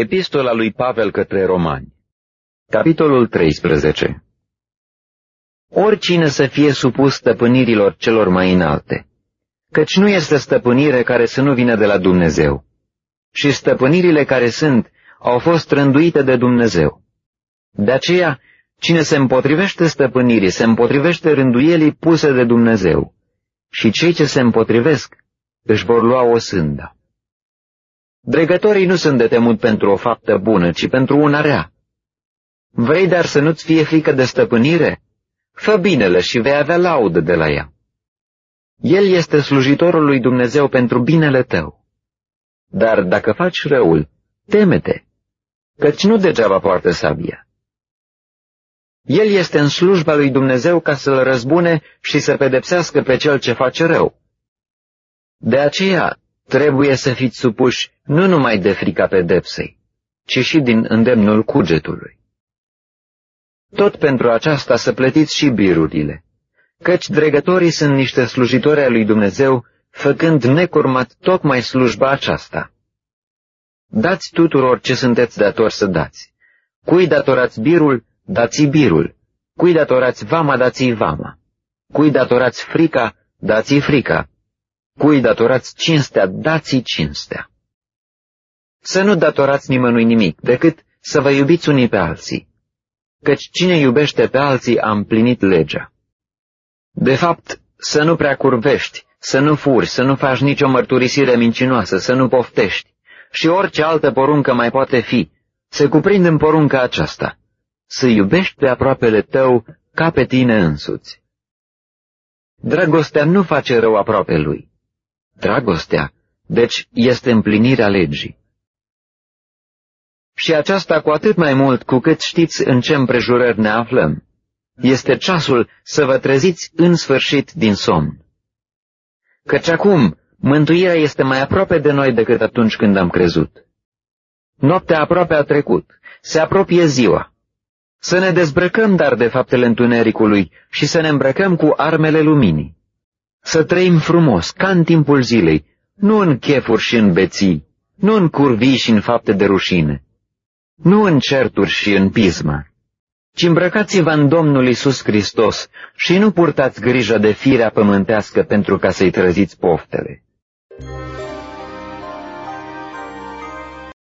Epistola lui Pavel către Romani Capitolul 13 Oricine să fie supus stăpânirilor celor mai înalte, căci nu este stăpânire care să nu vină de la Dumnezeu, și stăpânirile care sunt au fost rânduite de Dumnezeu. De aceea, cine se împotrivește stăpânirii, se împotrivește rânduielii puse de Dumnezeu, și cei ce se împotrivesc își vor lua o sânda. Dregătorii nu sunt de temut pentru o faptă bună, ci pentru una rea. Vrei dar să nu-ți fie frică de stăpânire? Fă binele și vei avea laudă de la ea. El este slujitorul lui Dumnezeu pentru binele tău. Dar dacă faci răul, temete, căci nu degeaba poartă sabia. El este în slujba lui Dumnezeu ca să-l răzbune și să pedepsească pe cel ce face rău. De aceea trebuie să fiți supuși nu numai de frica pedepsei, ci și din îndemnul cugetului. Tot pentru aceasta să plătiți și birurile, căci dregătorii sunt niște slujitori ai lui Dumnezeu, făcând necurmat tocmai slujba aceasta. Dați tuturor ce sunteți datori să dați. Cui datorați birul, dați birul. Cui datorați vama, dați vama. Cui datorați frica, dați frica. Cui datorați cinstea, dați cinstea. Să nu datorați nimănui nimic, decât să vă iubiți unii pe alții, căci cine iubește pe alții a împlinit legea. De fapt, să nu prea curvești, să nu furi, să nu faci nicio mărturisire mincinoasă, să nu poftești, și orice altă poruncă mai poate fi, se cuprinde în porunca aceasta, să iubești pe aproapele tău ca pe tine însuți. Dragostea nu face rău aproape lui. Dragostea, deci, este împlinirea legii. Și aceasta cu atât mai mult cu cât știți în ce împrejurări ne aflăm. Este ceasul să vă treziți în sfârșit din somn. Căci acum mântuirea este mai aproape de noi decât atunci când am crezut. Noaptea aproape a trecut, se apropie ziua. Să ne dezbrăcăm dar de faptele întunericului și să ne îmbrăcăm cu armele luminii. Să trăim frumos, ca în timpul zilei, nu în chefuri și în beții, nu în curvii și în fapte de rușine, nu în certuri și în pismă, ci îmbrăcați-vă în Domnul Isus Hristos și nu purtați grijă de firea pământească pentru ca să-i trăziți poftele.